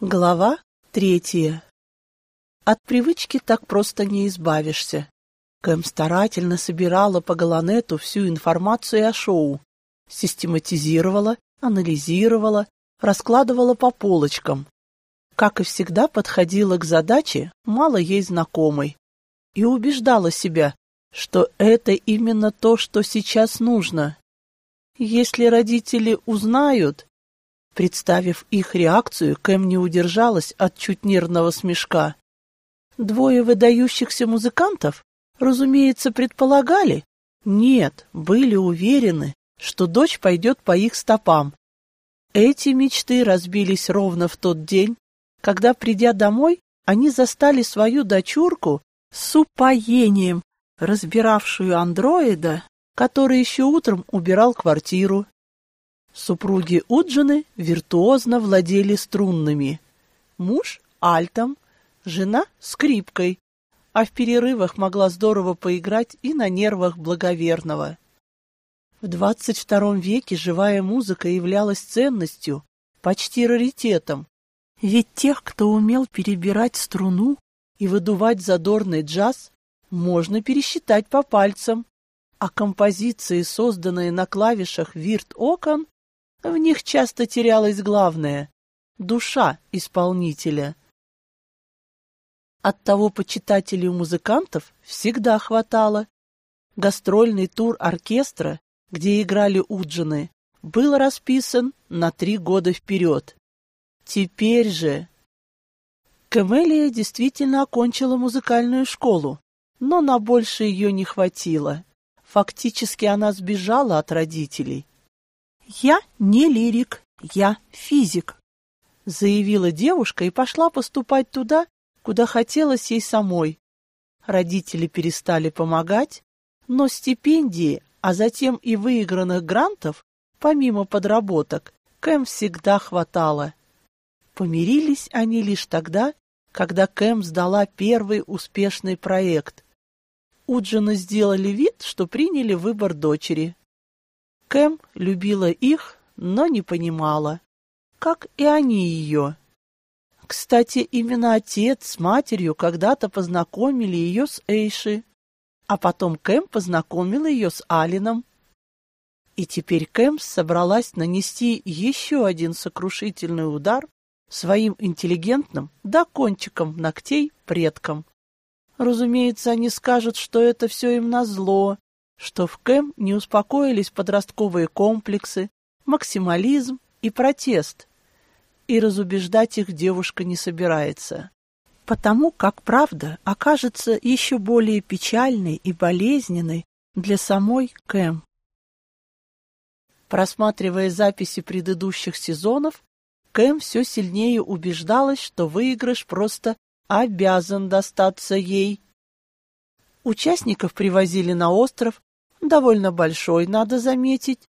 Глава третья. От привычки так просто не избавишься. Кэм старательно собирала по Галанету всю информацию о шоу, систематизировала, анализировала, раскладывала по полочкам. Как и всегда, подходила к задаче, мало ей знакомой, и убеждала себя, что это именно то, что сейчас нужно. Если родители узнают, Представив их реакцию, Кэм не удержалась от чуть нервного смешка. Двое выдающихся музыкантов, разумеется, предполагали, нет, были уверены, что дочь пойдет по их стопам. Эти мечты разбились ровно в тот день, когда, придя домой, они застали свою дочурку с упоением, разбиравшую андроида, который еще утром убирал квартиру. Супруги Уджины виртуозно владели струнными. Муж — альтом, жена — скрипкой, а в перерывах могла здорово поиграть и на нервах благоверного. В двадцать втором веке живая музыка являлась ценностью, почти раритетом, ведь тех, кто умел перебирать струну и выдувать задорный джаз, можно пересчитать по пальцам, а композиции, созданные на клавишах вирт-окон, в них часто терялось главное — душа исполнителя. Оттого почитателей у музыкантов всегда хватало. Гастрольный тур оркестра, где играли уджины, был расписан на три года вперед. Теперь же... Камелия действительно окончила музыкальную школу, но на больше ее не хватило. Фактически она сбежала от родителей. «Я не лирик, я физик», — заявила девушка и пошла поступать туда, куда хотелось ей самой. Родители перестали помогать, но стипендии, а затем и выигранных грантов, помимо подработок, Кэм всегда хватало. Помирились они лишь тогда, когда Кэм сдала первый успешный проект. Уджина сделали вид, что приняли выбор дочери. Кэм любила их, но не понимала, как и они ее. Кстати, именно отец с матерью когда-то познакомили ее с Эйши, а потом Кэм познакомила ее с Алином. И теперь Кэм собралась нанести еще один сокрушительный удар своим интеллигентным да кончиком ногтей предкам. Разумеется, они скажут, что это все им назло, что в Кэм не успокоились подростковые комплексы, максимализм и протест, и разубеждать их девушка не собирается. Потому как правда окажется еще более печальной и болезненной для самой Кэм. Просматривая записи предыдущих сезонов, Кэм все сильнее убеждалась, что выигрыш просто обязан достаться ей. Участников привозили на остров довольно большой, надо заметить.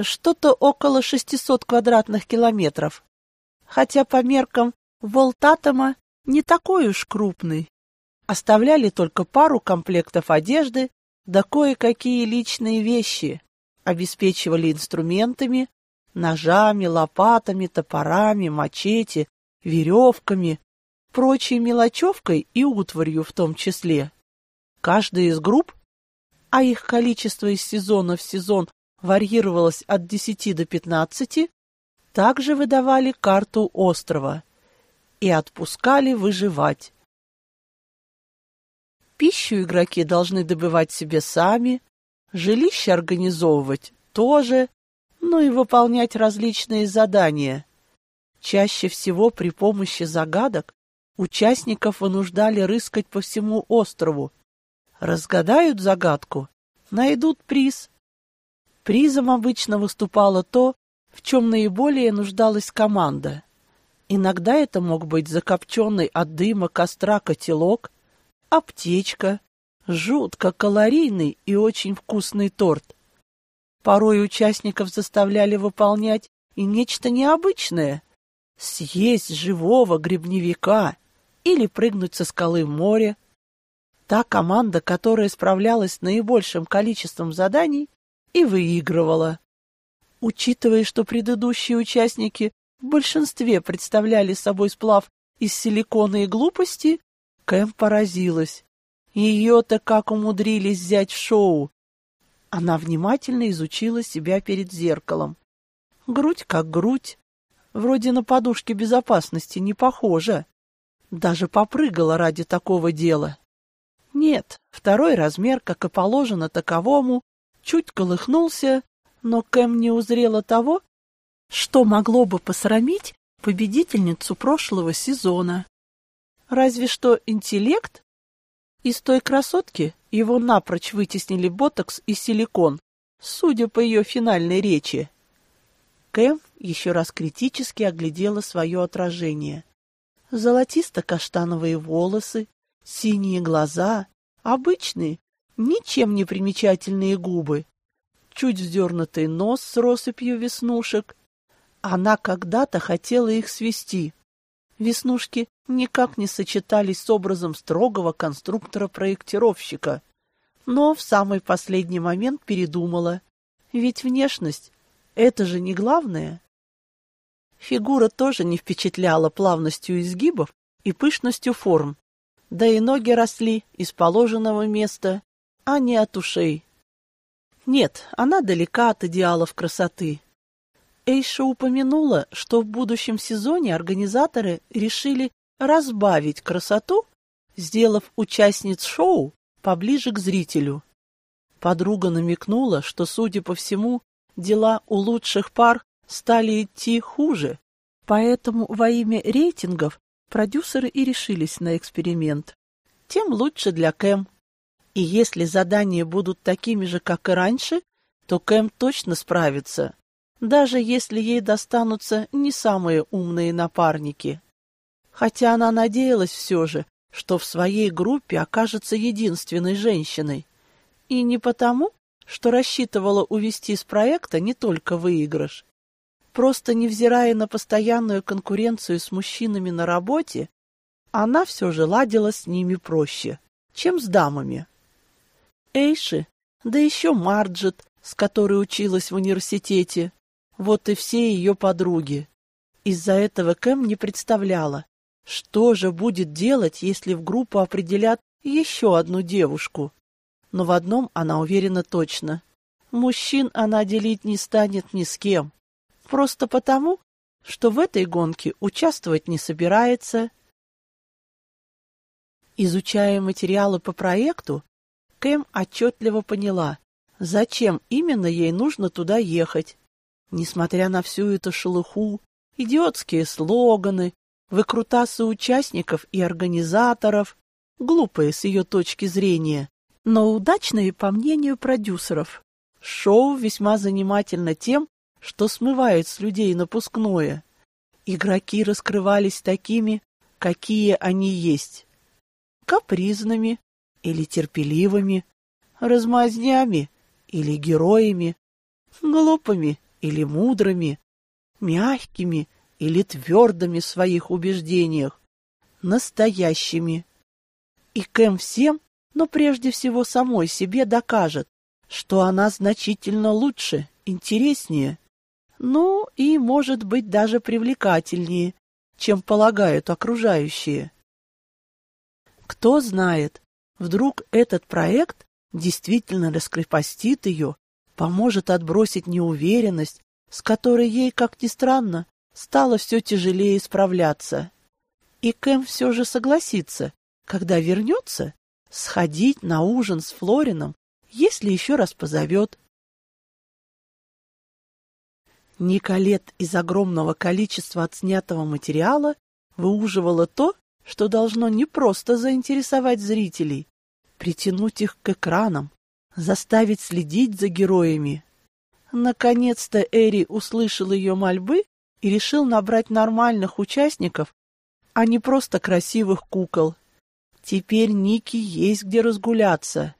Что-то около 600 квадратных километров, хотя по меркам Волтатома не такой уж крупный. Оставляли только пару комплектов одежды, да кое-какие личные вещи, обеспечивали инструментами, ножами, лопатами, топорами, мачете, веревками, прочей мелочевкой и утварью в том числе. Каждая из групп а их количество из сезона в сезон варьировалось от 10 до 15, также выдавали карту острова и отпускали выживать. Пищу игроки должны добывать себе сами, жилище организовывать тоже, ну и выполнять различные задания. Чаще всего при помощи загадок участников вынуждали рыскать по всему острову, Разгадают загадку, найдут приз. Призом обычно выступало то, в чем наиболее нуждалась команда. Иногда это мог быть закопченный от дыма костра котелок, аптечка, жутко калорийный и очень вкусный торт. Порой участников заставляли выполнять и нечто необычное — съесть живого грибневика или прыгнуть со скалы в море, Та команда, которая справлялась с наибольшим количеством заданий, и выигрывала. Учитывая, что предыдущие участники в большинстве представляли собой сплав из силикона и глупости, Кэм поразилась. Ее-то как умудрились взять в шоу. Она внимательно изучила себя перед зеркалом. Грудь как грудь. Вроде на подушке безопасности не похожа. Даже попрыгала ради такого дела. Нет, второй размер, как и положено таковому, чуть колыхнулся, но Кэм не узрела того, что могло бы посрамить победительницу прошлого сезона. Разве что интеллект? Из той красотки его напрочь вытеснили ботокс и силикон, судя по ее финальной речи. Кэм еще раз критически оглядела свое отражение. Золотисто-каштановые волосы, синие глаза, обычные, ничем не примечательные губы, чуть вздернутый нос с россыпью веснушек. Она когда-то хотела их свести. Веснушки никак не сочетались с образом строгого конструктора-проектировщика. Но в самый последний момент передумала. Ведь внешность — это же не главное. Фигура тоже не впечатляла плавностью изгибов и пышностью форм. Да и ноги росли из положенного места, а не от ушей. Нет, она далека от идеалов красоты. Эйша упомянула, что в будущем сезоне организаторы решили разбавить красоту, сделав участниц шоу поближе к зрителю. Подруга намекнула, что, судя по всему, дела у лучших пар стали идти хуже, поэтому во имя рейтингов продюсеры и решились на эксперимент. Тем лучше для Кэм. И если задания будут такими же, как и раньше, то Кэм точно справится, даже если ей достанутся не самые умные напарники. Хотя она надеялась все же, что в своей группе окажется единственной женщиной. И не потому, что рассчитывала увести с проекта не только выигрыш. Просто невзирая на постоянную конкуренцию с мужчинами на работе, она все же ладила с ними проще, чем с дамами. Эйши, да еще Марджет, с которой училась в университете. Вот и все ее подруги. Из-за этого Кэм не представляла, что же будет делать, если в группу определят еще одну девушку. Но в одном она уверена точно. Мужчин она делить не станет ни с кем. Просто потому, что в этой гонке участвовать не собирается. Изучая материалы по проекту, Кэм отчетливо поняла, зачем именно ей нужно туда ехать. Несмотря на всю эту шелуху, идиотские слоганы, выкрутасы участников и организаторов, глупые с ее точки зрения, но удачные по мнению продюсеров. Шоу весьма занимательно тем, что смывает с людей напускное. Игроки раскрывались такими, какие они есть. Капризными, или терпеливыми, размазнями или героями, глупыми или мудрыми, мягкими или твердыми в своих убеждениях, настоящими. И Кэм всем, но прежде всего самой себе докажет, что она значительно лучше, интереснее, ну и, может быть, даже привлекательнее, чем полагают окружающие. Кто знает, Вдруг этот проект действительно раскрепостит ее, поможет отбросить неуверенность, с которой ей, как ни странно, стало все тяжелее справляться. И Кэм все же согласится, когда вернется, сходить на ужин с Флорином, если еще раз позовет. Николет из огромного количества отснятого материала выуживала то, что должно не просто заинтересовать зрителей, притянуть их к экранам, заставить следить за героями. Наконец-то Эри услышал ее мольбы и решил набрать нормальных участников, а не просто красивых кукол. Теперь Ники есть где разгуляться.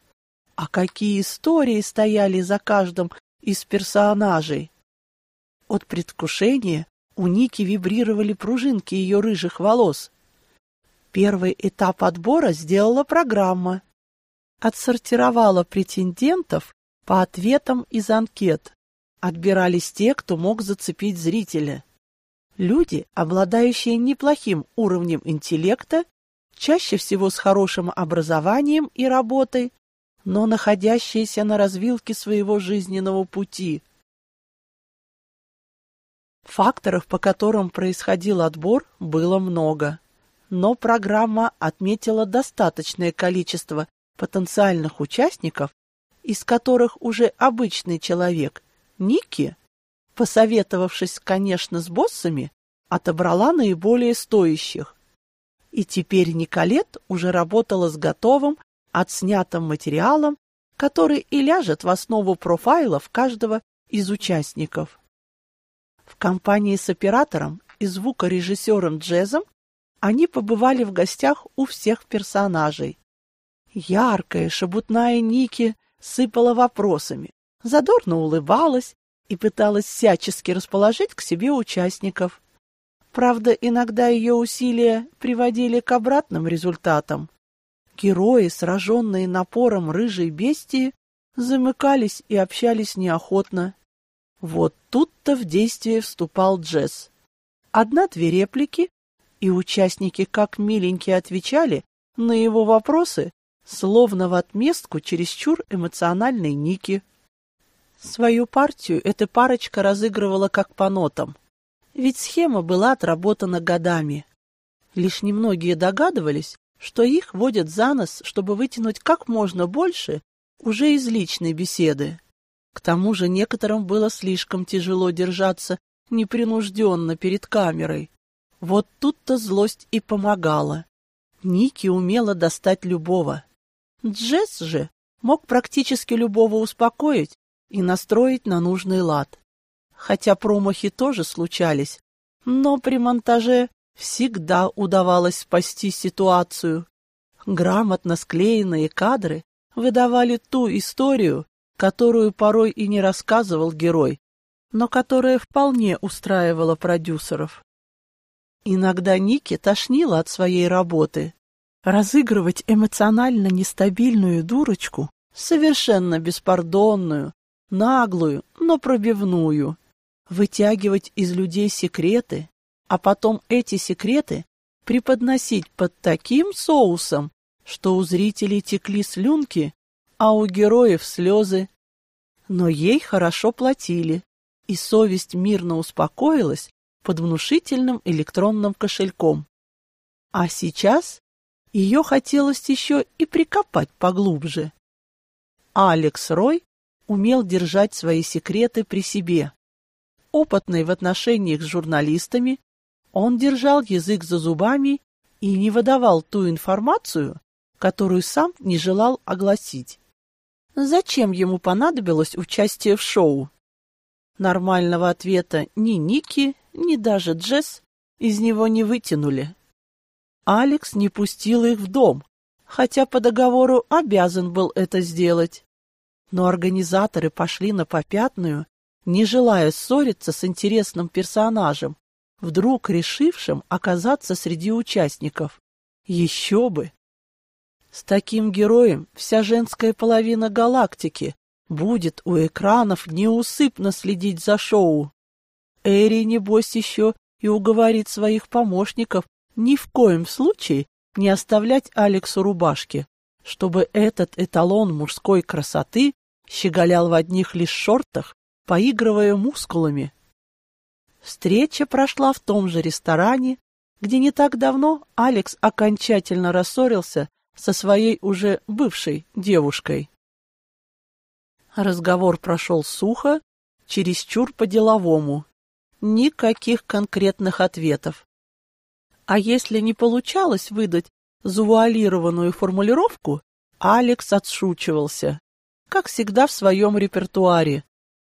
А какие истории стояли за каждым из персонажей! От предвкушения у Ники вибрировали пружинки ее рыжих волос. Первый этап отбора сделала программа. Отсортировала претендентов по ответам из анкет. Отбирались те, кто мог зацепить зрителя. Люди, обладающие неплохим уровнем интеллекта, чаще всего с хорошим образованием и работой, но находящиеся на развилке своего жизненного пути. Факторов, по которым происходил отбор, было много, но программа отметила достаточное количество потенциальных участников, из которых уже обычный человек, Ники, посоветовавшись, конечно, с боссами, отобрала наиболее стоящих. И теперь Николет уже работала с готовым, отснятым материалом, который и ляжет в основу профайлов каждого из участников. В компании с оператором и звукорежиссером Джезом они побывали в гостях у всех персонажей. Яркая, шебутная Ники сыпала вопросами, задорно улыбалась и пыталась всячески расположить к себе участников. Правда, иногда ее усилия приводили к обратным результатам. Герои, сраженные напором рыжей бестии, замыкались и общались неохотно. Вот тут-то в действие вступал Джесс. Одна-две реплики, и участники как миленькие отвечали на его вопросы, словно в отместку чересчур эмоциональной Ники. Свою партию эта парочка разыгрывала как по нотам, ведь схема была отработана годами. Лишь немногие догадывались, что их водят за нос, чтобы вытянуть как можно больше уже из личной беседы. К тому же некоторым было слишком тяжело держаться непринужденно перед камерой. Вот тут-то злость и помогала. Ники умела достать любого. Джесс же мог практически любого успокоить и настроить на нужный лад. Хотя промахи тоже случались, но при монтаже всегда удавалось спасти ситуацию. Грамотно склеенные кадры выдавали ту историю, которую порой и не рассказывал герой, но которая вполне устраивала продюсеров. Иногда Ники тошнила от своей работы. Разыгрывать эмоционально нестабильную дурочку, совершенно беспардонную, наглую, но пробивную, вытягивать из людей секреты, а потом эти секреты преподносить под таким соусом, что у зрителей текли слюнки, а у героев слезы. Но ей хорошо платили, и совесть мирно успокоилась под внушительным электронным кошельком. А сейчас ее хотелось еще и прикопать поглубже. Алекс Рой умел держать свои секреты при себе. Опытный в отношениях с журналистами, он держал язык за зубами и не выдавал ту информацию, которую сам не желал огласить. Зачем ему понадобилось участие в шоу? Нормального ответа ни Ники, ни даже Джесс из него не вытянули. Алекс не пустил их в дом, хотя по договору обязан был это сделать. Но организаторы пошли на попятную, не желая ссориться с интересным персонажем, вдруг решившим оказаться среди участников. Еще бы! С таким героем вся женская половина галактики будет у экранов неусыпно следить за шоу. Эри, небось, еще и уговорит своих помощников ни в коем случае не оставлять Алексу рубашки, чтобы этот эталон мужской красоты щеголял в одних лишь шортах, поигрывая мускулами. Встреча прошла в том же ресторане, где не так давно Алекс окончательно рассорился со своей уже бывшей девушкой. Разговор прошел сухо, чересчур по-деловому. Никаких конкретных ответов. А если не получалось выдать завуалированную формулировку, Алекс отшучивался, как всегда в своем репертуаре.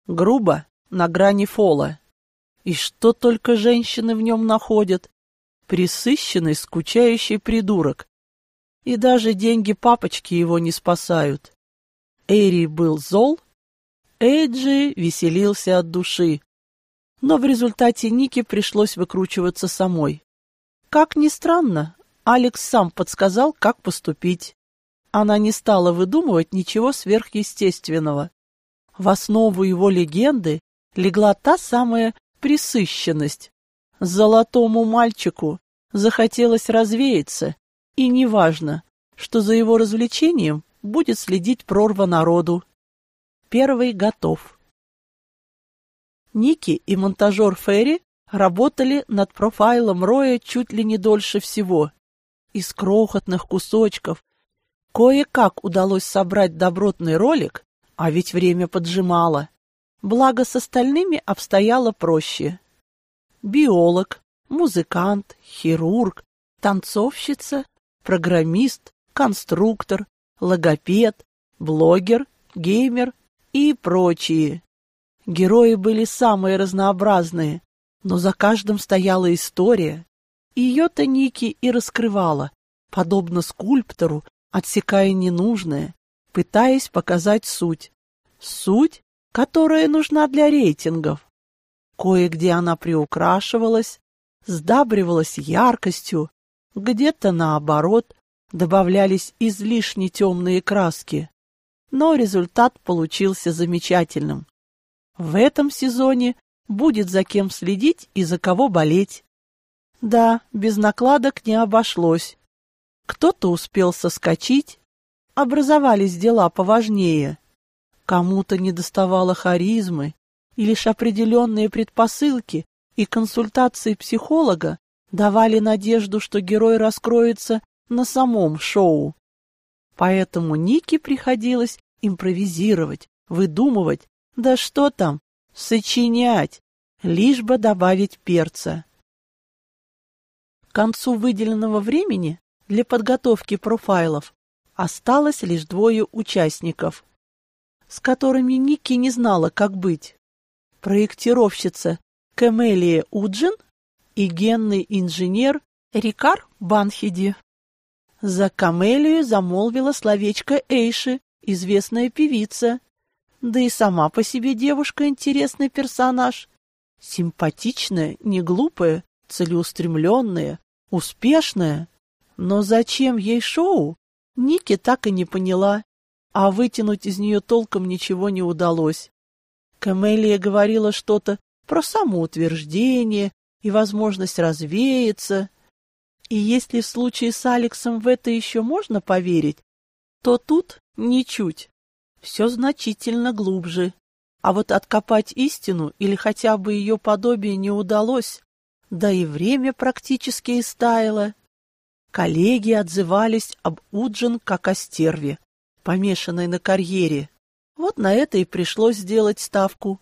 Грубо, на грани фола. И что только женщины в нем находят? Присыщенный, скучающий придурок. И даже деньги папочки его не спасают. Эри был зол, Эйджи веселился от души. Но в результате Нике пришлось выкручиваться самой. Как ни странно, Алекс сам подсказал, как поступить. Она не стала выдумывать ничего сверхъестественного. В основу его легенды легла та самая присыщенность, Золотому мальчику захотелось развеяться, и неважно, что за его развлечением будет следить прорва народу. Первый готов. Ники и монтажер Ферри работали над профайлом Роя чуть ли не дольше всего. Из крохотных кусочков кое-как удалось собрать добротный ролик, а ведь время поджимало. Благо с остальными обстояло проще. Биолог, музыкант, хирург, танцовщица, программист, конструктор, логопед, блогер, геймер и прочие. Герои были самые разнообразные, но за каждым стояла история. Ее-то Ники и раскрывала, подобно скульптору, отсекая ненужное, пытаясь показать суть. Суть, которая нужна для рейтингов. Кое-где она приукрашивалась, сдабривалась яркостью, где-то, наоборот, добавлялись излишне темные краски. Но результат получился замечательным. В этом сезоне будет за кем следить и за кого болеть. Да, без накладок не обошлось. Кто-то успел соскочить, образовались дела поважнее. Кому-то недоставало харизмы, и лишь определенные предпосылки и консультации психолога давали надежду, что герой раскроется на самом шоу. Поэтому Нике приходилось импровизировать, выдумывать, да что там, сочинять, лишь бы добавить перца. К концу выделенного времени для подготовки профайлов осталось лишь двое участников, с которыми Ники не знала, как быть. Проектировщица Кэмелия Уджин и генный инженер Рикар Банхиди. За Камелию замолвила словечко Эйши, известная певица. Да и сама по себе девушка интересный персонаж. Симпатичная, не глупая, целеустремленная, успешная. Но зачем ей шоу, Ники так и не поняла, а вытянуть из нее толком ничего не удалось. Камелия говорила что-то про самоутверждение и возможность развеяться, и если в случае с Алексом в это еще можно поверить, то тут ничуть. Все значительно глубже. А вот откопать истину или хотя бы ее подобие не удалось, да и время практически истаяло. Коллеги отзывались об Уджин как о стерве, помешанной на карьере. Вот на это и пришлось сделать ставку.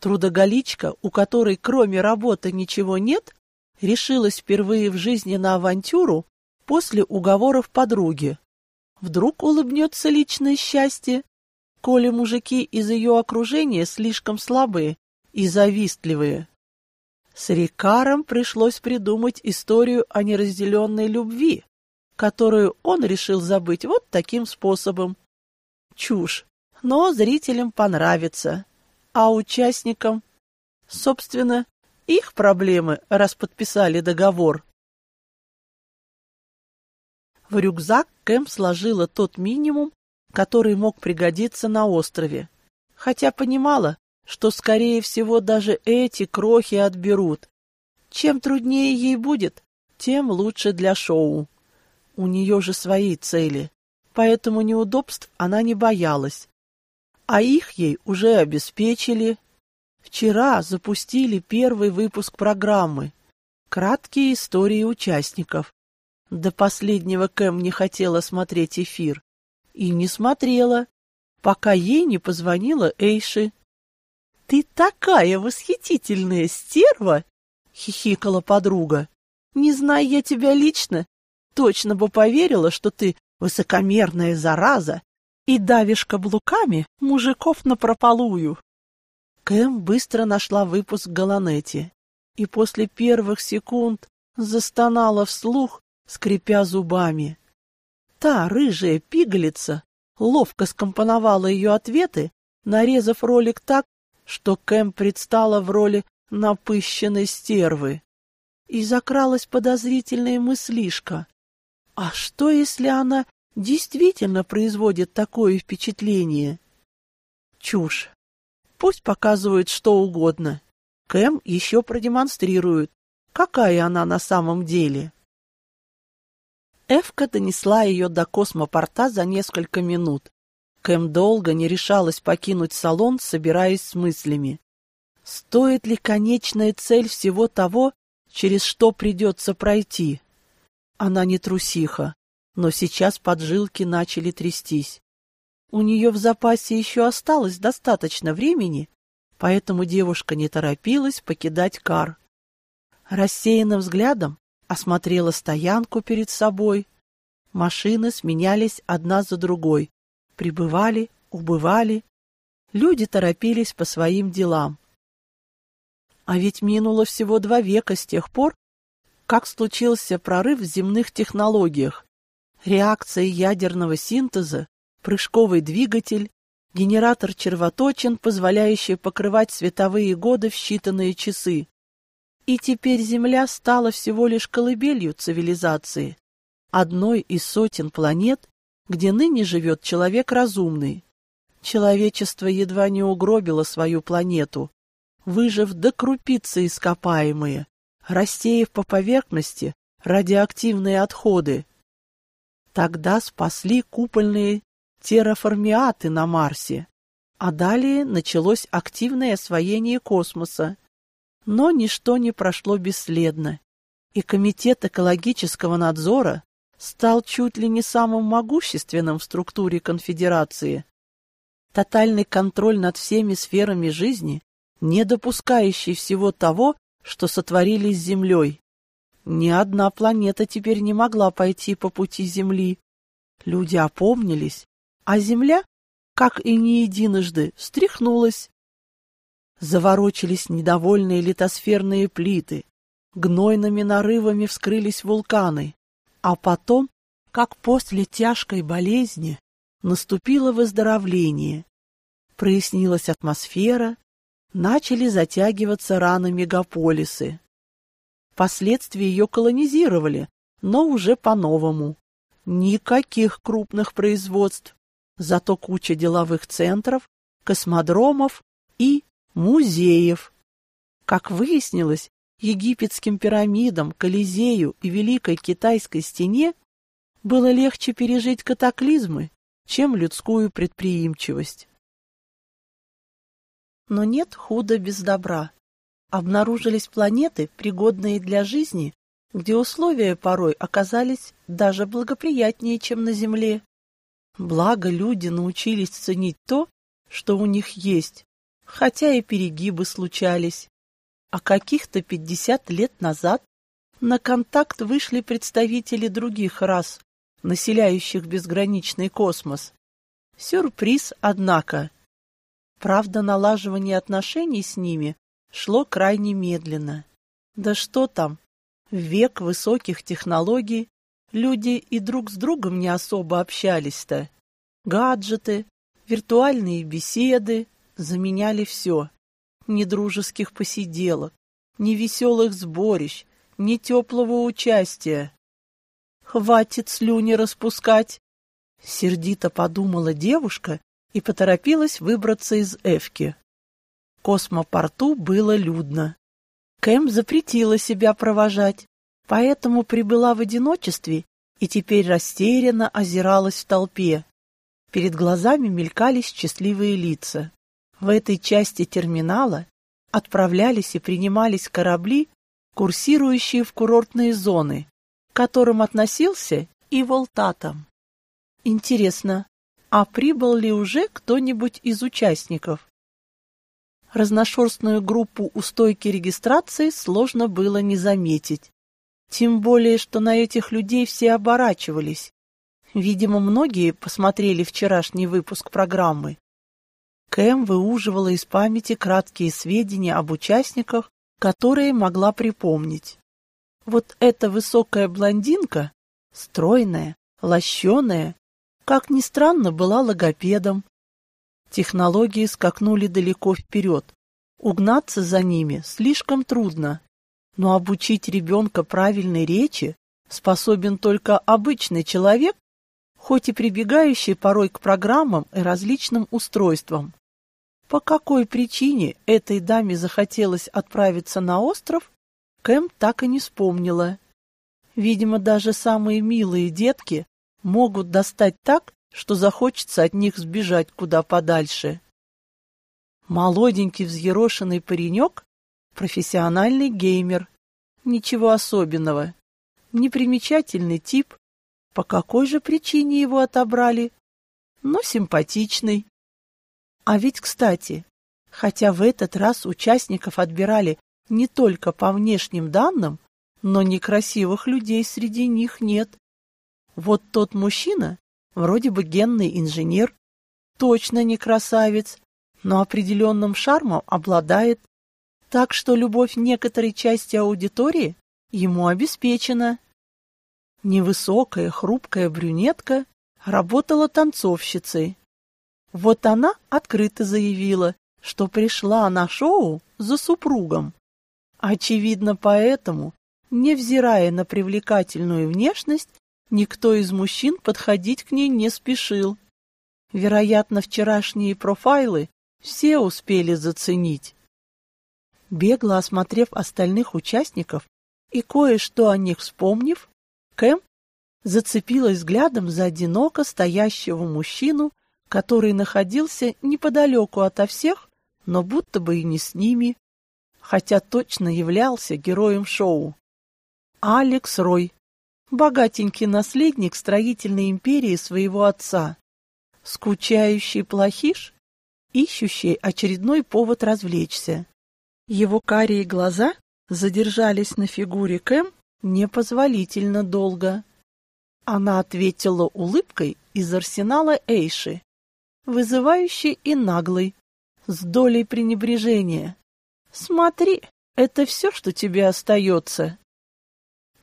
Трудоголичка, у которой кроме работы ничего нет, решилась впервые в жизни на авантюру после уговоров подруги. Вдруг улыбнется личное счастье, коли мужики из ее окружения слишком слабые и завистливые. С Рикаром пришлось придумать историю о неразделенной любви, которую он решил забыть вот таким способом. Чушь, но зрителям понравится, а участникам, собственно, их проблемы, раз подписали договор. В рюкзак Кэм сложила тот минимум, который мог пригодиться на острове, хотя понимала, что, скорее всего, даже эти крохи отберут. Чем труднее ей будет, тем лучше для шоу. У нее же свои цели, поэтому неудобств она не боялась. А их ей уже обеспечили, Вчера запустили первый выпуск программы. Краткие истории участников. До последнего Кэм не хотела смотреть эфир. И не смотрела, пока ей не позвонила Эйши. — Ты такая восхитительная стерва! — хихикала подруга. — Не зная я тебя лично, точно бы поверила, что ты высокомерная зараза и давишь каблуками мужиков напропалую. Кэм быстро нашла выпуск Галанетти и после первых секунд застонала вслух, скрипя зубами. Та рыжая пигалица ловко скомпоновала ее ответы, нарезав ролик так, что Кэм предстала в роли напыщенной стервы. И закралась подозрительная мыслишка. А что, если она действительно производит такое впечатление? Чушь. Пусть показывают что угодно. Кэм еще продемонстрирует, какая она на самом деле. Эвка донесла ее до космопорта за несколько минут. Кэм долго не решалась покинуть салон, собираясь с мыслями. Стоит ли конечная цель всего того, через что придется пройти? Она не трусиха, но сейчас поджилки начали трястись. У нее в запасе еще осталось достаточно времени, поэтому девушка не торопилась покидать кар. Рассеянным взглядом осмотрела стоянку перед собой. Машины сменялись одна за другой, прибывали, убывали. Люди торопились по своим делам. А ведь минуло всего два века с тех пор, как случился прорыв в земных технологиях. Реакция ядерного синтеза прыжковый двигатель, генератор червоточин, позволяющий покрывать световые годы в считанные часы. И теперь Земля стала всего лишь колыбелью цивилизации, одной из сотен планет, где ныне живет человек разумный. Человечество едва не угробило свою планету, выжив до крупицы ископаемые, рассеяв по поверхности радиоактивные отходы. Тогда спасли купольные терраформиаты на Марсе, а далее началось активное освоение космоса. Но ничто не прошло бесследно, и Комитет экологического надзора стал чуть ли не самым могущественным в структуре конфедерации. Тотальный контроль над всеми сферами жизни, не допускающий всего того, что сотворили с Землей. Ни одна планета теперь не могла пойти по пути Земли. Люди опомнились а земля, как и не единожды, встряхнулась. Заворочились недовольные литосферные плиты, гнойными нарывами вскрылись вулканы, а потом, как после тяжкой болезни, наступило выздоровление. Прояснилась атмосфера, начали затягиваться раны мегаполисы. Впоследствии ее колонизировали, но уже по-новому. Никаких крупных производств, Зато куча деловых центров, космодромов и музеев. Как выяснилось, египетским пирамидам, Колизею и Великой Китайской стене было легче пережить катаклизмы, чем людскую предприимчивость. Но нет худа без добра. Обнаружились планеты, пригодные для жизни, где условия порой оказались даже благоприятнее, чем на Земле. Благо люди научились ценить то, что у них есть, хотя и перегибы случались. А каких-то пятьдесят лет назад на контакт вышли представители других рас, населяющих безграничный космос. Сюрприз, однако. Правда, налаживание отношений с ними шло крайне медленно. Да что там, в век высоких технологий Люди и друг с другом не особо общались-то. Гаджеты, виртуальные беседы заменяли все. Ни дружеских посиделок, ни веселых сборищ, ни теплого участия. «Хватит слюни распускать!» Сердито подумала девушка и поторопилась выбраться из Эвки. Космопорту было людно. Кэм запретила себя провожать, поэтому прибыла в одиночестве и теперь растерянно озиралась в толпе. Перед глазами мелькались счастливые лица. В этой части терминала отправлялись и принимались корабли, курсирующие в курортные зоны, к которым относился и Волтатом. Интересно, а прибыл ли уже кто-нибудь из участников? Разношерстную группу у стойки регистрации сложно было не заметить. Тем более, что на этих людей все оборачивались. Видимо, многие посмотрели вчерашний выпуск программы. Кэм выуживала из памяти краткие сведения об участниках, которые могла припомнить. Вот эта высокая блондинка, стройная, лощеная, как ни странно, была логопедом. Технологии скакнули далеко вперед. Угнаться за ними слишком трудно. Но обучить ребенка правильной речи способен только обычный человек, хоть и прибегающий порой к программам и различным устройствам. По какой причине этой даме захотелось отправиться на остров, Кэм так и не вспомнила. Видимо, даже самые милые детки могут достать так, что захочется от них сбежать куда подальше. Молоденький взъерошенный паренек — профессиональный геймер. Ничего особенного. Непримечательный тип. По какой же причине его отобрали? Но симпатичный. А ведь, кстати, хотя в этот раз участников отбирали не только по внешним данным, но некрасивых людей среди них нет. Вот тот мужчина, вроде бы генный инженер, точно не красавец, но определенным шармом обладает, так что любовь некоторой части аудитории ему обеспечена. Невысокая, хрупкая брюнетка работала танцовщицей. Вот она открыто заявила, что пришла на шоу за супругом. Очевидно, поэтому, невзирая на привлекательную внешность, никто из мужчин подходить к ней не спешил. Вероятно, вчерашние профайлы все успели заценить. Бегло осмотрев остальных участников и кое-что о них вспомнив, Кэм зацепилась взглядом за одиноко стоящего мужчину, который находился неподалеку ото всех, но будто бы и не с ними хотя точно являлся героем шоу. Алекс Рой, богатенький наследник строительной империи своего отца, скучающий плохиш, ищущий очередной повод развлечься. Его карие глаза задержались на фигуре Кэм непозволительно долго. Она ответила улыбкой из арсенала Эйши, вызывающей и наглой, с долей пренебрежения. «Смотри, это все, что тебе остается».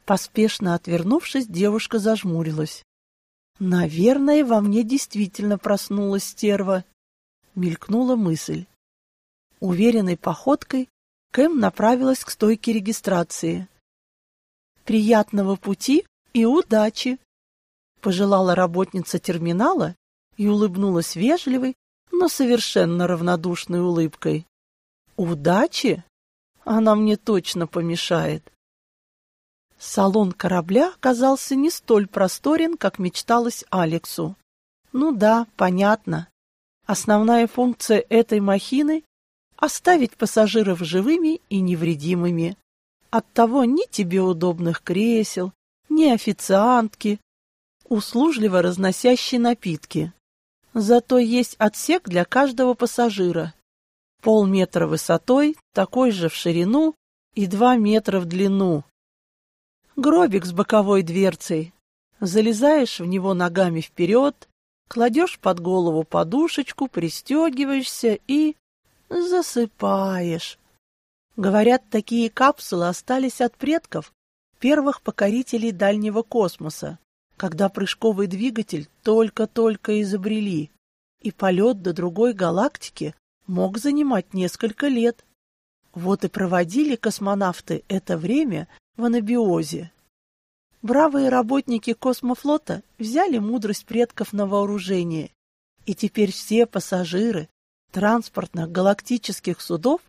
Поспешно отвернувшись, девушка зажмурилась. «Наверное, во мне действительно проснулась стерва», — мелькнула мысль. Уверенной походкой Кэм направилась к стойке регистрации. «Приятного пути и удачи!» — пожелала работница терминала и улыбнулась вежливой, но совершенно равнодушной улыбкой. Удачи? Она мне точно помешает. Салон корабля оказался не столь просторен, как мечталось Алексу. Ну да, понятно. Основная функция этой махины — оставить пассажиров живыми и невредимыми. Оттого ни тебе удобных кресел, ни официантки, услужливо разносящие напитки. Зато есть отсек для каждого пассажира, полметра высотой, такой же в ширину и два метра в длину. Гробик с боковой дверцей. Залезаешь в него ногами вперед, кладешь под голову подушечку, пристегиваешься и засыпаешь. Говорят, такие капсулы остались от предков, первых покорителей дальнего космоса, когда прыжковый двигатель только-только изобрели, и полет до другой галактики мог занимать несколько лет. Вот и проводили космонавты это время в анабиозе. Бравые работники космофлота взяли мудрость предков на вооружение, и теперь все пассажиры транспортных галактических судов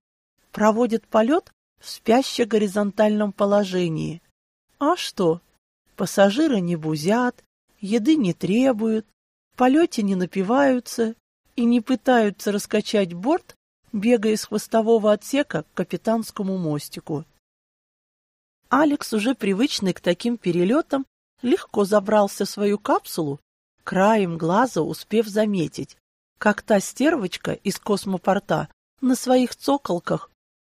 проводят полет в спяще-горизонтальном положении. А что? Пассажиры не бузят, еды не требуют, в полете не напиваются и не пытаются раскачать борт, бегая из хвостового отсека к капитанскому мостику. Алекс, уже привычный к таким перелетам, легко забрался в свою капсулу, краем глаза успев заметить, как та стервочка из космопорта на своих цоколках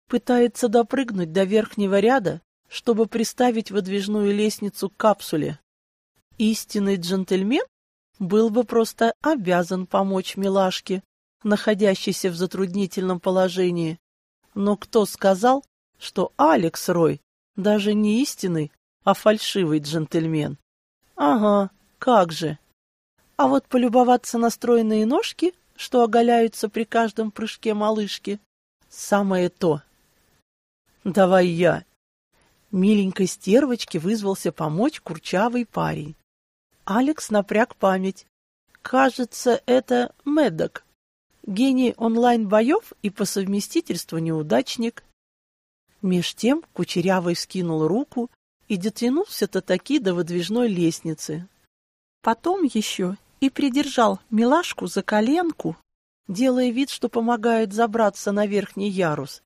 пытается допрыгнуть до верхнего ряда, чтобы приставить выдвижную лестницу к капсуле. Истинный джентльмен был бы просто обязан помочь милашке, находящейся в затруднительном положении. Но кто сказал, что Алекс Рой даже не истинный, а фальшивый джентльмен? Ага, как же. А вот полюбоваться на стройные ножки, что оголяются при каждом прыжке малышки, самое то. Давай я. Миленькой стервочке вызвался помочь курчавый парень. Алекс напряг память. Кажется, это Мэддок. Гений онлайн-боев и по совместительству неудачник. Меж тем Кучерявый вскинул руку и дотянулся-то таки до выдвижной лестницы. Потом еще и придержал милашку за коленку, делая вид, что помогает забраться на верхний ярус,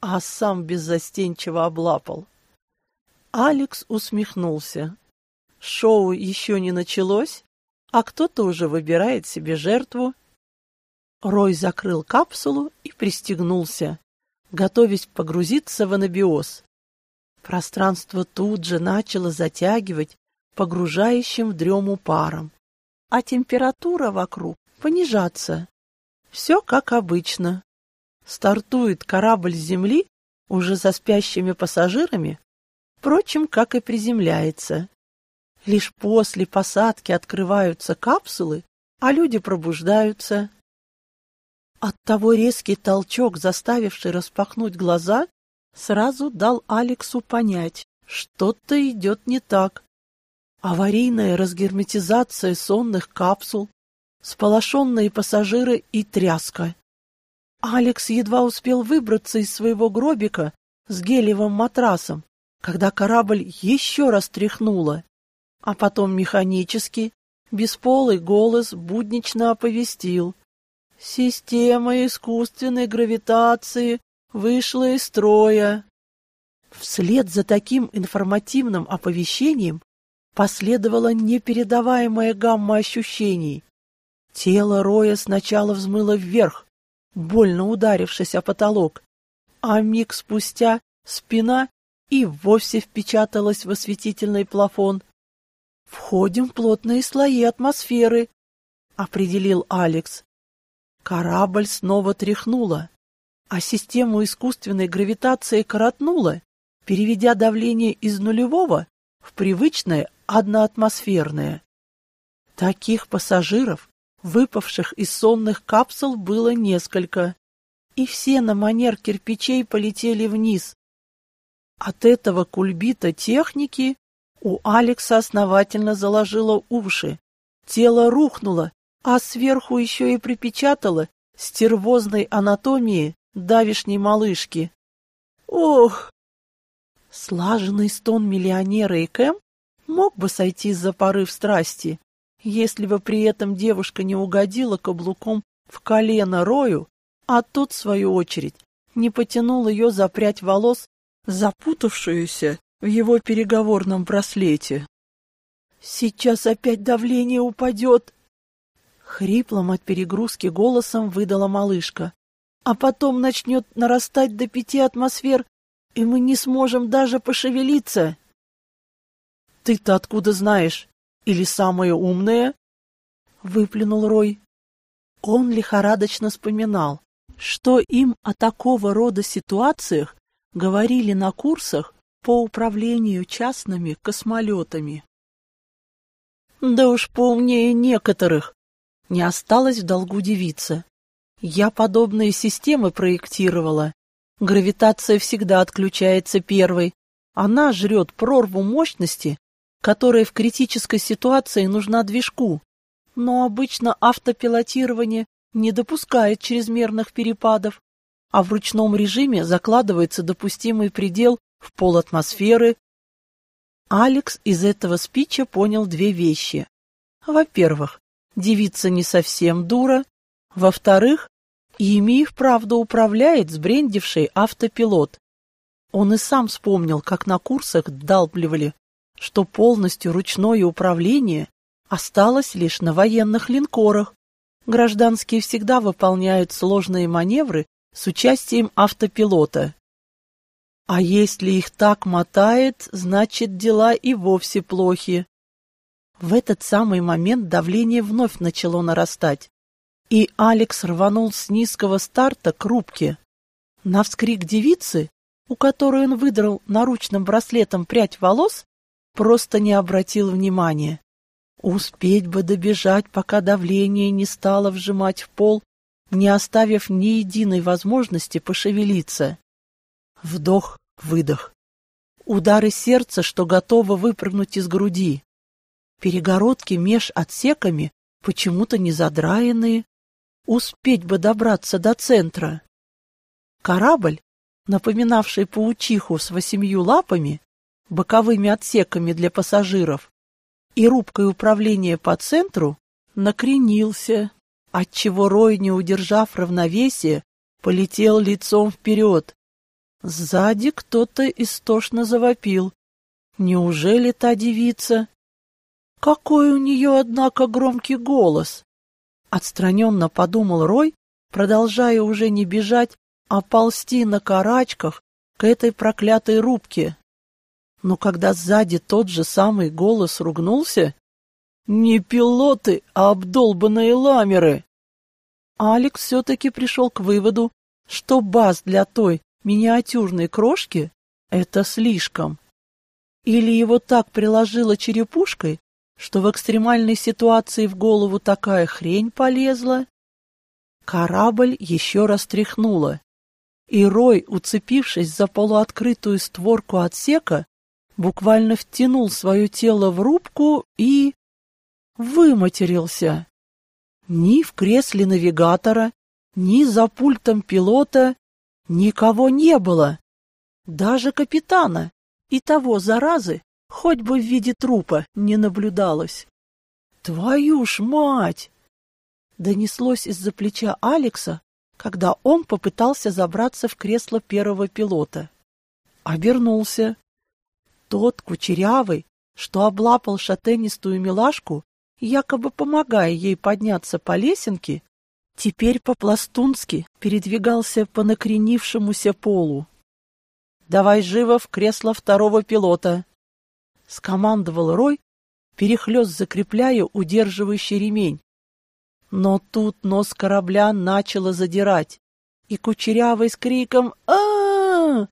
а сам беззастенчиво облапал. Алекс усмехнулся. Шоу еще не началось, а кто-то уже выбирает себе жертву. Рой закрыл капсулу и пристегнулся, готовясь погрузиться в анабиоз. Пространство тут же начало затягивать погружающим в дрему паром, а температура вокруг понижаться. Все как обычно. Стартует корабль с земли уже со спящими пассажирами, впрочем, как и приземляется. Лишь после посадки открываются капсулы, а люди пробуждаются. Оттого резкий толчок, заставивший распахнуть глаза, сразу дал Алексу понять, что-то идет не так. Аварийная разгерметизация сонных капсул, сполошенные пассажиры и тряска. Алекс едва успел выбраться из своего гробика с гелевым матрасом, когда корабль еще раз тряхнуло, а потом механически, бесполый голос буднично оповестил. Система искусственной гравитации вышла из строя. Вслед за таким информативным оповещением последовала непередаваемая гамма ощущений. Тело Роя сначала взмыло вверх, больно ударившись о потолок, а миг спустя спина и вовсе впечаталась в осветительный плафон. «Входим в плотные слои атмосферы», — определил Алекс. Корабль снова тряхнуло, а систему искусственной гравитации коротнуло, переведя давление из нулевого в привычное одноатмосферное. Таких пассажиров, выпавших из сонных капсул, было несколько, и все на манер кирпичей полетели вниз. От этого кульбита техники у Алекса основательно заложило уши. Тело рухнуло, а сверху еще и припечатало стервозной анатомии давишней малышки. Ох! Слаженный стон миллионера и Кэм мог бы сойти за порыв страсти, если бы при этом девушка не угодила каблуком в колено Рою, а тот, в свою очередь, не потянул ее за прядь волос, запутавшуюся в его переговорном браслете. «Сейчас опять давление упадет!» Хриплым от перегрузки голосом выдала малышка. «А потом начнет нарастать до пяти атмосфер, и мы не сможем даже пошевелиться!» «Ты-то откуда знаешь? Или самая умная?» — выплюнул Рой. Он лихорадочно вспоминал, что им о такого рода ситуациях говорили на курсах по управлению частными космолетами. Да уж поумнее некоторых. Не осталось в долгу девица. Я подобные системы проектировала. Гравитация всегда отключается первой. Она жрет прорву мощности, которая в критической ситуации нужна движку. Но обычно автопилотирование не допускает чрезмерных перепадов, а в ручном режиме закладывается допустимый предел в пол атмосферы. Алекс из этого спича понял две вещи. Во-первых, девица не совсем дура. Во-вторых, ими и вправду управляет сбрендивший автопилот. Он и сам вспомнил, как на курсах долбливали, что полностью ручное управление осталось лишь на военных линкорах. Гражданские всегда выполняют сложные маневры с участием автопилота. А если их так мотает, значит, дела и вовсе плохи. В этот самый момент давление вновь начало нарастать, и Алекс рванул с низкого старта к рубке. На вскрик девицы, у которой он выдрал наручным браслетом прядь волос, просто не обратил внимания. Успеть бы добежать, пока давление не стало вжимать в пол, не оставив ни единой возможности пошевелиться. Вдох, выдох. Удары сердца, что готово выпрыгнуть из груди. Перегородки меж отсеками почему-то не задраенные. Успеть бы добраться до центра. Корабль, напоминавший паучиху с восемью лапами, боковыми отсеками для пассажиров и рубкой управления по центру, накренился, отчего Рой, не удержав равновесия, полетел лицом вперед. Сзади кто-то истошно завопил. Неужели та девица? Какой у нее, однако, громкий голос! Отстраненно подумал Рой, продолжая уже не бежать, а ползти на карачках к этой проклятой рубке. Но когда сзади тот же самый голос ругнулся, «Не пилоты, а обдолбанные ламеры!» Алекс все-таки пришел к выводу, что баз для той миниатюрной крошки — это слишком. Или его так приложило черепушкой, что в экстремальной ситуации в голову такая хрень полезла? Корабль еще раз тряхнуло, и Рой, уцепившись за полуоткрытую створку отсека, буквально втянул свое тело в рубку и... выматерился. Ни в кресле навигатора, ни за пультом пилота никого не было. Даже капитана и того заразы, хоть бы в виде трупа, не наблюдалось. «Твою ж мать!» Донеслось из-за плеча Алекса, когда он попытался забраться в кресло первого пилота. Обернулся. Тот кучерявый, что облапал шатенистую милашку, якобы помогая ей подняться по лесенке, теперь по-пластунски передвигался по накренившемуся полу. «Давай живо в кресло второго пилота!» — скомандовал Рой, перехлёст закрепляя удерживающий ремень. Но тут нос корабля начало задирать, и кучерявый с криком а, -а, -а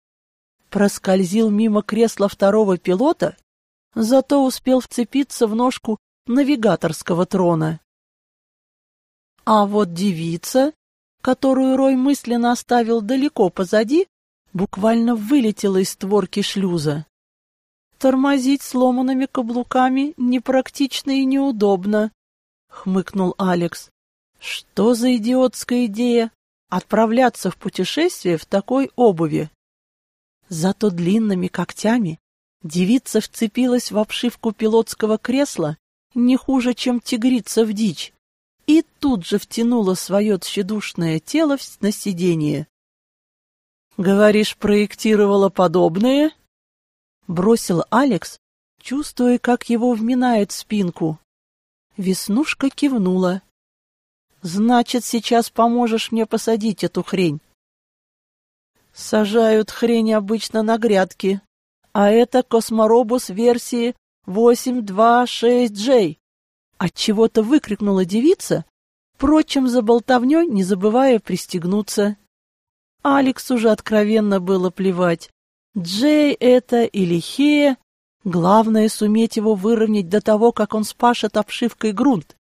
проскользил мимо кресла второго пилота, зато успел вцепиться в ножку навигаторского трона. А вот девица, которую Рой мысленно оставил далеко позади, буквально вылетела из створки шлюза. Тормозить сломанными каблуками непрактично и неудобно, — хмыкнул Алекс. Что за идиотская идея отправляться в путешествие в такой обуви? Зато длинными когтями девица вцепилась в обшивку пилотского кресла не хуже, чем тигрица в дичь, и тут же втянула свое тщедушное тело на сиденье. «Говоришь, проектировала подобное?» Бросил Алекс, чувствуя, как его вминает спинку. Веснушка кивнула. «Значит, сейчас поможешь мне посадить эту хрень?» Сажают хрень обычно на грядки, а это косморобус версии 826J. Отчего-то выкрикнула девица, впрочем, за болтовней не забывая пристегнуться. Алекс уже откровенно было плевать. Джей это или Хея, главное суметь его выровнять до того, как он спашет обшивкой грунт.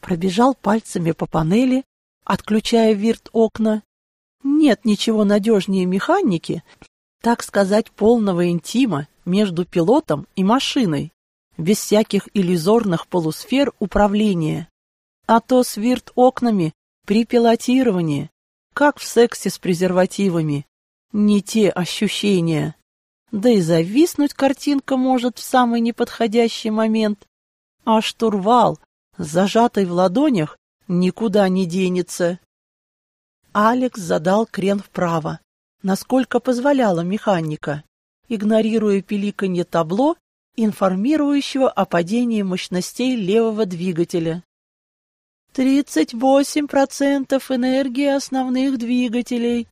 Пробежал пальцами по панели, отключая вирт окна. Нет ничего надежнее механики, так сказать, полного интима между пилотом и машиной, без всяких иллюзорных полусфер управления. А то с вирт окнами при пилотировании, как в сексе с презервативами, не те ощущения. Да и зависнуть картинка может в самый неподходящий момент. А штурвал, зажатый в ладонях, никуда не денется. Алекс задал крен вправо, насколько позволяла механика, игнорируя пиликанье табло, информирующего о падении мощностей левого двигателя. «Тридцать восемь процентов энергии основных двигателей»,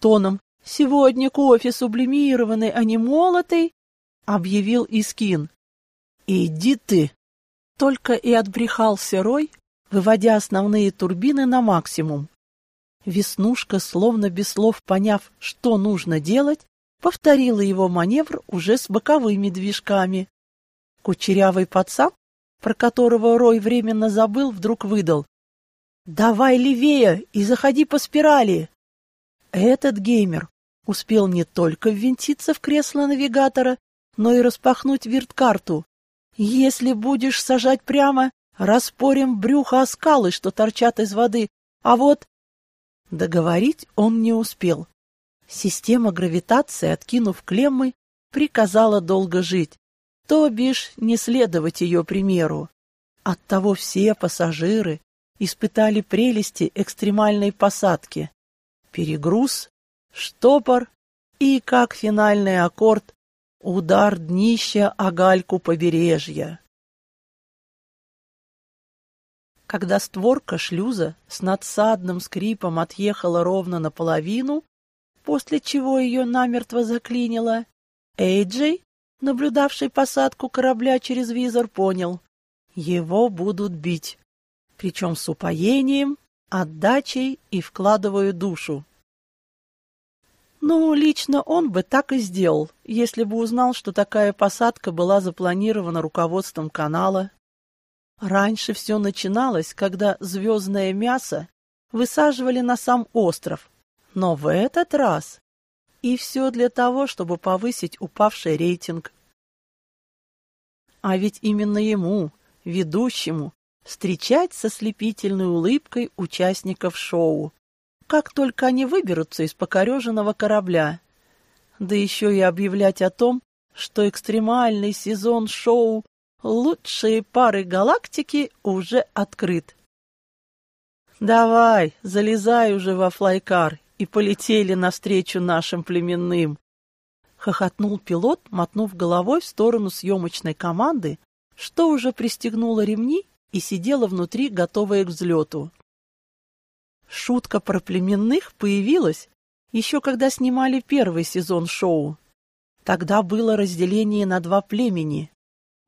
тоном «Сегодня кофе сублимированный, а не молотый», — объявил Искин. «Иди ты!» Только и отбрехался Рой, выводя основные турбины на максимум. Веснушка, словно без слов поняв, что нужно делать, повторила его маневр уже с боковыми движками. Кучерявый пацан, про которого Рой временно забыл, вдруг выдал. «Давай левее и заходи по спирали!» Этот геймер успел не только ввинтиться в кресло навигатора, но и распахнуть вирт-карту. Если будешь сажать прямо, распорим брюхо о скалы, что торчат из воды, а вот... Договорить он не успел. Система гравитации, откинув клеммы, приказала долго жить, то бишь не следовать ее примеру. Оттого все пассажиры испытали прелести экстремальной посадки. Перегруз, штопор и, как финальный аккорд, удар днища о гальку побережья. Когда створка шлюза с надсадным скрипом отъехала ровно наполовину, после чего ее намертво заклинило, Эйджей, наблюдавший посадку корабля через визор, понял — его будут бить, причем с упоением, отдачей и вкладывая душу. Ну, лично он бы так и сделал, если бы узнал, что такая посадка была запланирована руководством канала. Раньше все начиналось, когда звездное мясо высаживали на сам остров, но в этот раз и все для того, чтобы повысить упавший рейтинг. А ведь именно ему, ведущему, встречать со слепительной улыбкой участников шоу, как только они выберутся из покореженного корабля. Да еще и объявлять о том, что экстремальный сезон шоу «Лучшие пары галактики» уже открыт. «Давай, залезай уже во флайкар и полетели навстречу нашим племенным!» Хохотнул пилот, мотнув головой в сторону съемочной команды, что уже пристегнула ремни и сидела внутри, готовая к взлету. Шутка про племенных появилась еще когда снимали первый сезон шоу. Тогда было разделение на два племени,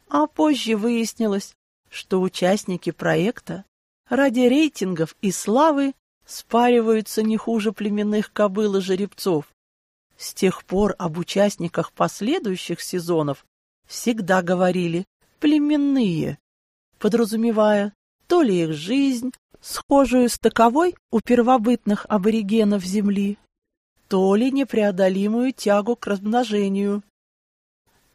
а позже выяснилось, что участники проекта ради рейтингов и славы спариваются не хуже племенных кобыл и жеребцов. С тех пор об участниках последующих сезонов всегда говорили «племенные», подразумевая то ли их жизнь, схожую с таковой у первобытных аборигенов Земли, то ли непреодолимую тягу к размножению.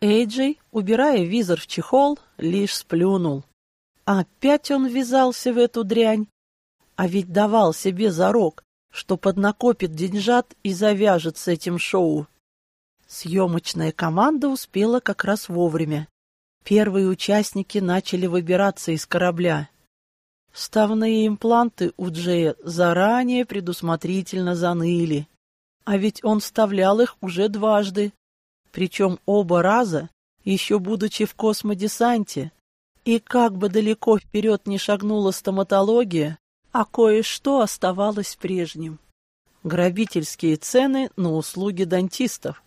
Эйджей, убирая визор в чехол, лишь сплюнул. Опять он ввязался в эту дрянь, а ведь давал себе зарок, что поднакопит деньжат и завяжет с этим шоу. Съемочная команда успела как раз вовремя. Первые участники начали выбираться из корабля. Вставные импланты у Джея заранее предусмотрительно заныли. А ведь он вставлял их уже дважды, причем оба раза, еще будучи в космодесанте. И как бы далеко вперед не шагнула стоматология, а кое-что оставалось прежним. Грабительские цены на услуги дантистов.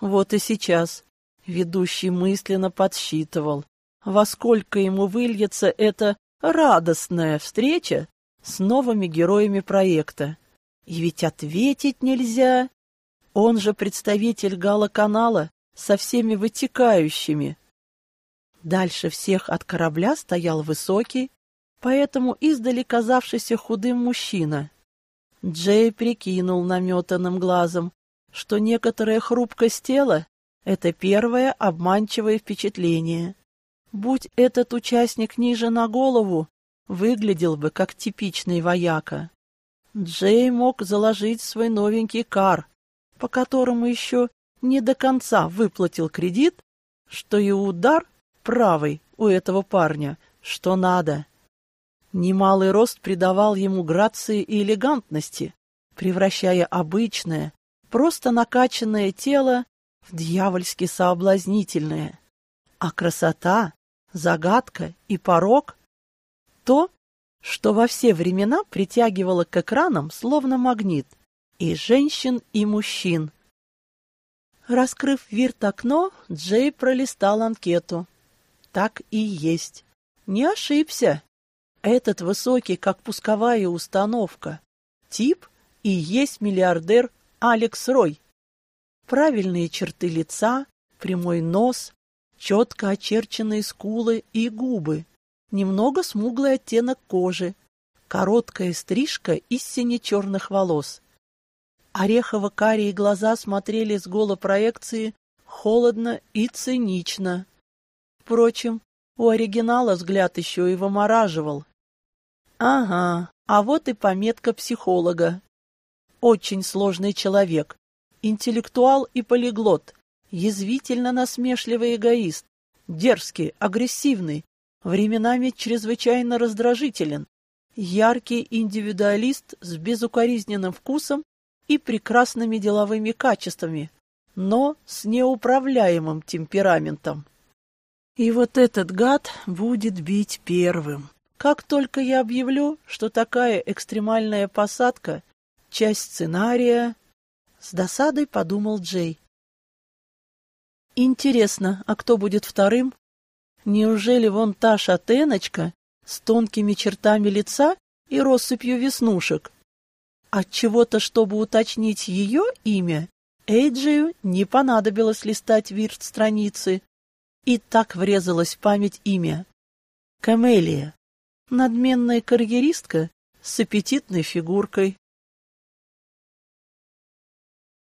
Вот и сейчас ведущий мысленно подсчитывал, во сколько ему выльется эта радостная встреча с новыми героями проекта. И ведь ответить нельзя. Он же представитель гала-канала со всеми вытекающими. Дальше всех от корабля стоял высокий, поэтому издали казавшийся худым мужчина. Джей прикинул наметанным глазом, что некоторая хрупкость тела — это первое обманчивое впечатление. Будь этот участник ниже на голову, выглядел бы как типичный вояка. Джей мог заложить свой новенький кар, по которому еще не до конца выплатил кредит, что и удар правый у этого парня, что надо. Немалый рост придавал ему грации и элегантности, превращая обычное, просто накачанное тело дьявольски соблазнительное. А красота загадка и порог — то, что во все времена притягивало к экранам словно магнит и женщин, и мужчин. Раскрыв вирт-окно, Джей пролистал анкету. Так и есть. Не ошибся. Этот высокий, как пусковая установка. Тип и есть миллиардер Алекс Рой. Правильные черты лица, прямой нос, четко очерченные скулы и губы, немного смуглый оттенок кожи, короткая стрижка из сине-черных волос. Орехово-карие глаза смотрели с голопроекции холодно и цинично. Впрочем, у оригинала взгляд еще и вымораживал. Ага, а вот и пометка психолога. Очень сложный человек, интеллектуал и полиглот, язвительно насмешливый эгоист, дерзкий, агрессивный, временами чрезвычайно раздражителен, яркий индивидуалист с безукоризненным вкусом и прекрасными деловыми качествами, но с неуправляемым темпераментом. И вот этот гад будет бить первым. Как только я объявлю, что такая экстремальная посадка — часть сценария, с досадой подумал Джей. Интересно, а кто будет вторым? Неужели вон та шатеночка с тонкими чертами лица и россыпью веснушек? Отчего-то, чтобы уточнить ее имя, Эйджию не понадобилось листать вирт страницы. И так врезалось в память имя. Камелия. Надменная карьеристка с аппетитной фигуркой.